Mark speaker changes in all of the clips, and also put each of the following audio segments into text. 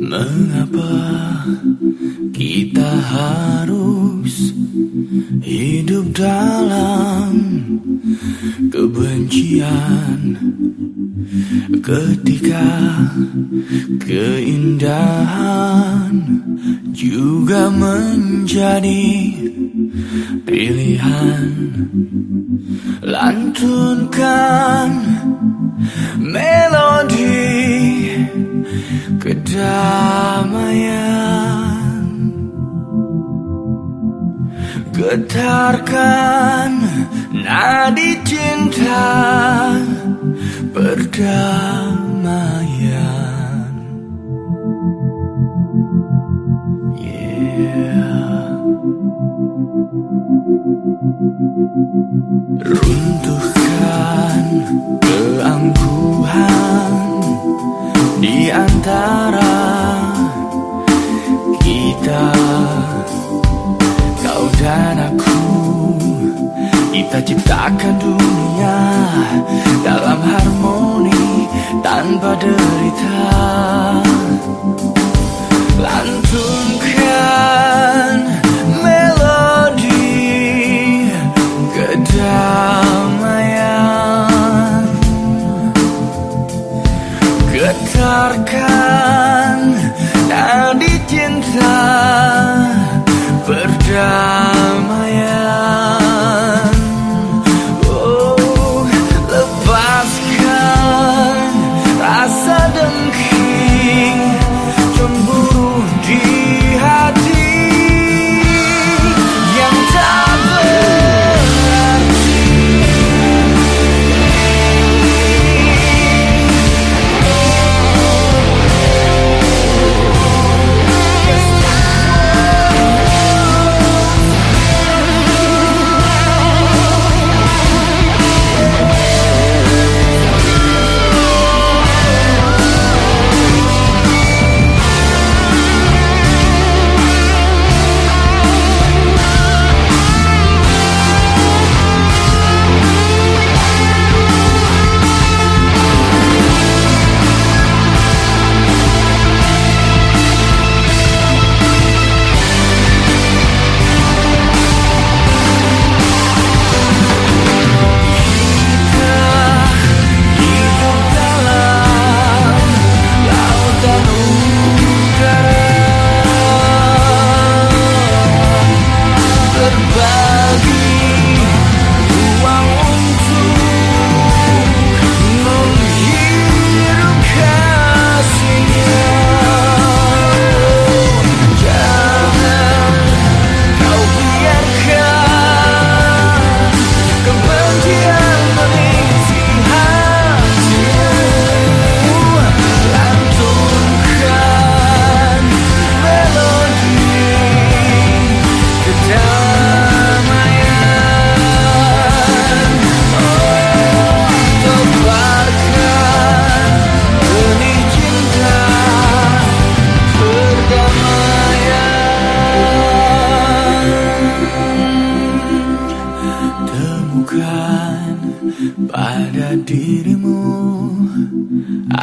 Speaker 1: Mengapa kita harus hidup dalam kebencian ketika keindahan juga menjadi pilihan lantunkan melodi kedamaian. Getarkan nadi cinta perdamaian. Yeah. runtuhkan keangkuhan di antara kita. Kau dan aku kita ciptakan dunia dalam harmoni tanpa derita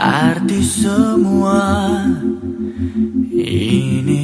Speaker 1: arti semua ini